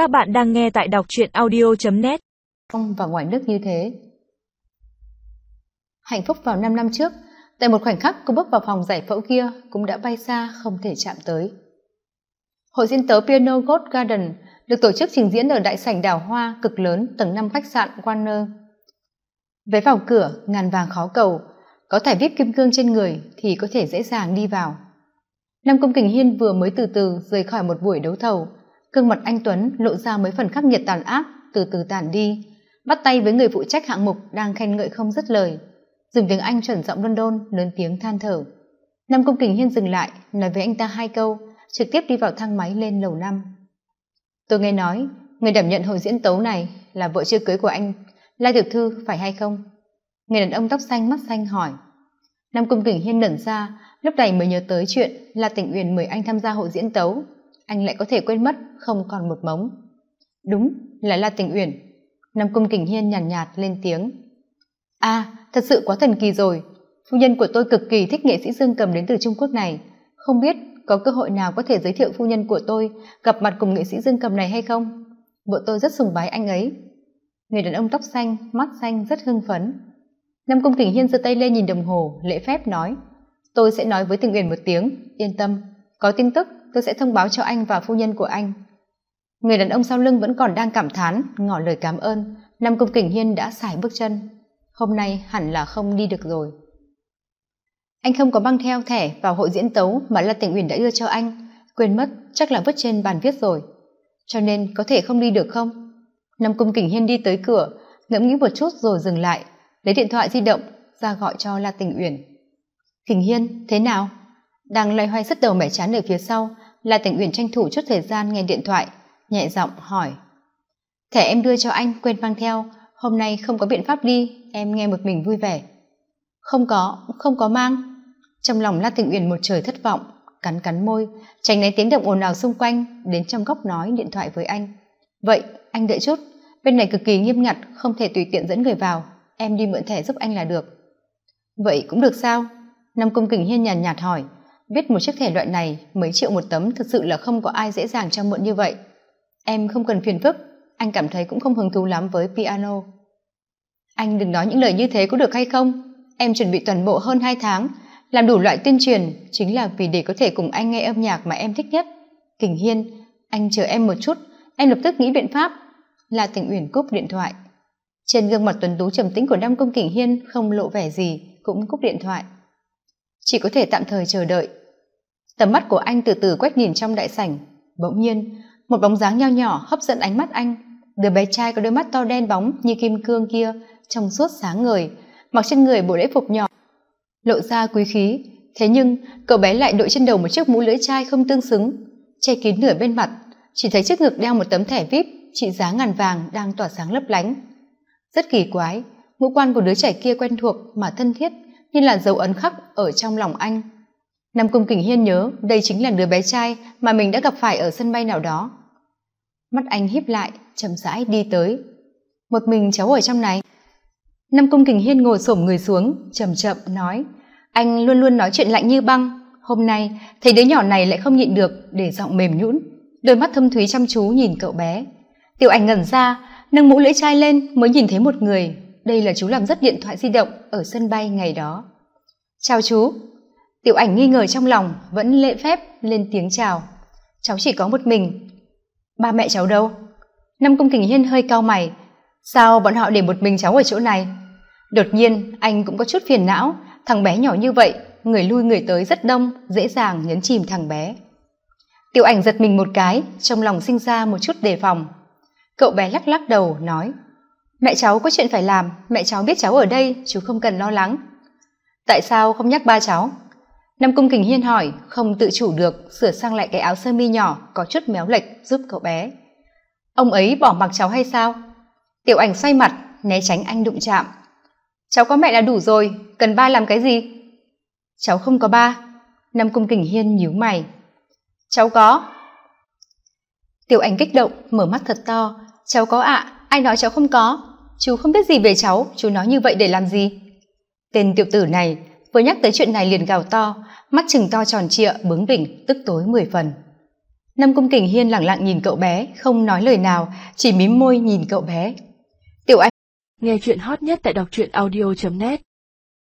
Các bạn đang nghe tại đọc truyện audio.net Trong và ngoài nước như thế. Hạnh phúc vào 5 năm trước, tại một khoảnh khắc cô bước vào phòng giải phẫu kia cũng đã bay xa không thể chạm tới. Hội diễn tấu Piano Gold Garden được tổ chức trình diễn ở đại sảnh đào hoa cực lớn tầng 5 khách sạn Warner. Vé vào cửa ngàn vàng khó cầu, có thẻ vip kim cương trên người thì có thể dễ dàng đi vào. Nam Công Kình Hiên vừa mới từ từ rời khỏi một buổi đấu thầu, gương mặt anh Tuấn lộ ra mấy phần khắc nghiệt tàn ác, từ từ tàn đi, bắt tay với người phụ trách hạng mục đang khen ngợi không dứt lời, dùng tiếng Anh chuẩn giọng London lớn tiếng than thở. Nam Công Kình Hiên dừng lại, nói với anh ta hai câu, trực tiếp đi vào thang máy lên lầu năm. Tôi nghe nói, người đảm nhận hội diễn tấu này là vợ chưa cưới của anh, La Tiểu Thư phải hay không? Người đàn ông tóc xanh mắt xanh hỏi. Nam Công Kình Hiên nẩn ra, lúc này mới nhớ tới chuyện là tỉnh uyển mời anh tham gia hội diễn tấu anh lại có thể quên mất không còn một mống. Đúng là la tình uyển. Nam cung kình hiên nhàn nhạt, nhạt lên tiếng. A à, thật sự quá thần kỳ rồi. Phu nhân của tôi cực kỳ thích nghệ sĩ dương cầm đến từ trung quốc này. Không biết có cơ hội nào có thể giới thiệu phu nhân của tôi gặp mặt cùng nghệ sĩ dương cầm này hay không? Vợ tôi rất sùng bái anh ấy. Người đàn ông tóc xanh mắt xanh rất hưng phấn. Nam cung kình hiên giơ tay lên nhìn đồng hồ lễ phép nói tôi sẽ nói với tình uyển một tiếng yên tâm. Có tin tức tôi sẽ thông báo cho anh và phu nhân của anh. Người đàn ông sau lưng vẫn còn đang cảm thán, ngỏ lời cảm ơn. Nam công kình hiên đã xài bước chân. Hôm nay hẳn là không đi được rồi. Anh không có băng theo thẻ vào hội diễn tấu mà là tỉnh uyển đã đưa cho anh. Quên mất, chắc là vứt trên bàn viết rồi. Cho nên có thể không đi được không? Nam công kình hiên đi tới cửa, ngẫm nghĩ một chút rồi dừng lại, lấy điện thoại di động ra gọi cho la tình uyển. Kình hiên, thế nào? Đang loay hoay rất đầu mẻ chán ở phía sau là tỉnh uyển tranh thủ chút thời gian nghe điện thoại, nhẹ giọng hỏi. Thẻ em đưa cho anh, quên mang theo. Hôm nay không có biện pháp đi, em nghe một mình vui vẻ. Không có không có mang. Trong lòng la tình uyển một trời thất vọng, cắn cắn môi, tránh né tiếng động ồn ào xung quanh, đến trong góc nói điện thoại với anh. Vậy, anh đợi chút. Bên này cực kỳ nghiêm ngặt, không thể tùy tiện dẫn người vào. Em đi mượn thẻ giúp anh là được. Vậy cũng được sao? Nam công kình hiên nhàn nhạt hỏi viết một chiếc thẻ loại này, mấy triệu một tấm thực sự là không có ai dễ dàng cho mượn như vậy. Em không cần phiền phức, anh cảm thấy cũng không hứng thú lắm với piano. Anh đừng nói những lời như thế có được hay không? Em chuẩn bị toàn bộ hơn hai tháng, làm đủ loại tuyên truyền, chính là vì để có thể cùng anh nghe âm nhạc mà em thích nhất. Kình hiên, anh chờ em một chút, em lập tức nghĩ biện pháp. Là tình uyển cúp điện thoại. Trên gương mặt tuấn tú trầm tĩnh của nam công kình hiên không lộ vẻ gì, cũng cúp điện thoại. Chỉ có thể tạm thời chờ đợi tầm mắt của anh từ từ quét nhìn trong đại sảnh. Bỗng nhiên, một bóng dáng nho nhỏ hấp dẫn ánh mắt anh. Đứa bé trai có đôi mắt to đen bóng như kim cương kia, trong suốt sáng người mặc trên người bộ lễ phục nhỏ. Lộ ra quý khí. Thế nhưng, cậu bé lại đội trên đầu một chiếc mũ lưỡi chai không tương xứng, che kín nửa bên mặt. Chỉ thấy trước ngực đeo một tấm thẻ vip, trị giá ngàn vàng đang tỏa sáng lấp lánh. Rất kỳ quái, ngũ quan của đứa trẻ kia quen thuộc mà thân thiết như là dấu ấn khắc ở trong lòng anh nam cung kình hiên nhớ, đây chính là đứa bé trai mà mình đã gặp phải ở sân bay nào đó. Mắt anh híp lại, chậm rãi đi tới. Một mình cháu ở trong này. Nam cung kình hiên ngồi xổm người xuống, chậm chậm nói, anh luôn luôn nói chuyện lạnh như băng. Hôm nay, thấy đứa nhỏ này lại không nhịn được, để giọng mềm nhũn. Đôi mắt thâm thúy chăm chú nhìn cậu bé. Tiểu ảnh ngẩn ra, nâng mũ lưỡi chai lên, mới nhìn thấy một người. Đây là chú làm rất điện thoại di động ở sân bay ngày đó. Chào chú tiểu ảnh nghi ngờ trong lòng, vẫn lễ phép lên tiếng chào. Cháu chỉ có một mình. Ba mẹ cháu đâu? Năm công kình hiên hơi cao mày. Sao bọn họ để một mình cháu ở chỗ này? Đột nhiên, anh cũng có chút phiền não. Thằng bé nhỏ như vậy, người lui người tới rất đông, dễ dàng nhấn chìm thằng bé. Tiểu ảnh giật mình một cái, trong lòng sinh ra một chút đề phòng. Cậu bé lắc lắc đầu, nói, mẹ cháu có chuyện phải làm, mẹ cháu biết cháu ở đây, chú không cần lo lắng. Tại sao không nhắc ba cháu? Nam cung kình hiên hỏi không tự chủ được sửa sang lại cái áo sơ mi nhỏ có chút méo lệch giúp cậu bé. Ông ấy bỏ mặc cháu hay sao? Tiểu ảnh xoay mặt né tránh anh đụng chạm. Cháu có mẹ là đủ rồi cần ba làm cái gì? Cháu không có ba. Nam cung kình hiên nhíu mày. Cháu có. Tiểu ảnh kích động mở mắt thật to. Cháu có ạ à, ai nói cháu không có? Chú không biết gì về cháu chú nói như vậy để làm gì? Tên tiểu tử này vừa nhắc tới chuyện này liền gào to mắt chừng to tròn trịa bướng bỉnh tức tối mười phần Nam Cung Kình Hiên lẳng lặng nhìn cậu bé, không nói lời nào, chỉ mím môi nhìn cậu bé. Tiểu Anh Nghe chuyện hot nhất tại đọc truyện audio.net